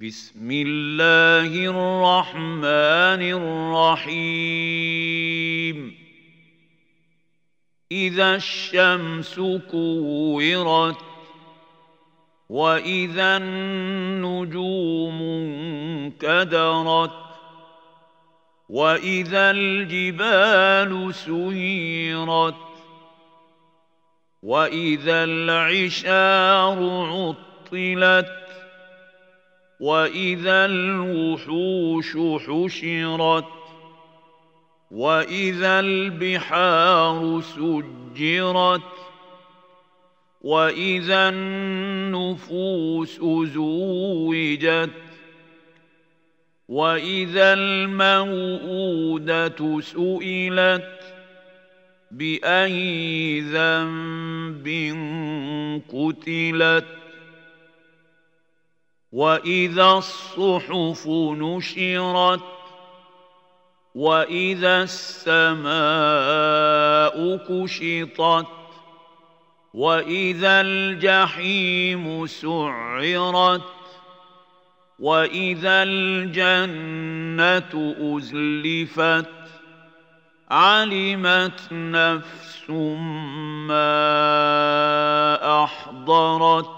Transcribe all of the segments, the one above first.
بسم الله الرحمن الرحيم. إذا الشمس كورت وإذا النجوم انكدرت وإذا الجبال سيرت وإذا العشار عطلت واذا الوحوش حشرت واذا البحار سجرت واذا النفوس زوجت واذا الموءوده سئلت باي ذنب قتلت واذا الصحف نشرت واذا السماء كشطت واذا الجحيم سعرت واذا الجنه ازلفت علمت نفس ما احضرت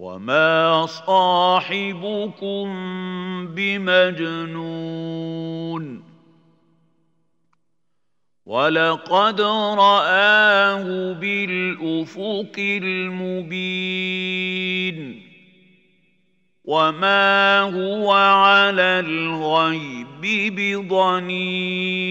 وما صاحبكم بمجنون ولقد راه بالافق المبين وما هو على الغيب بضنين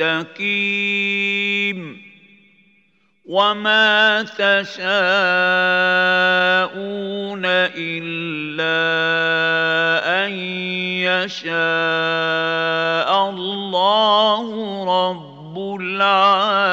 مستقيم وما تشاءون إلا أن يشاء الله رب العالمين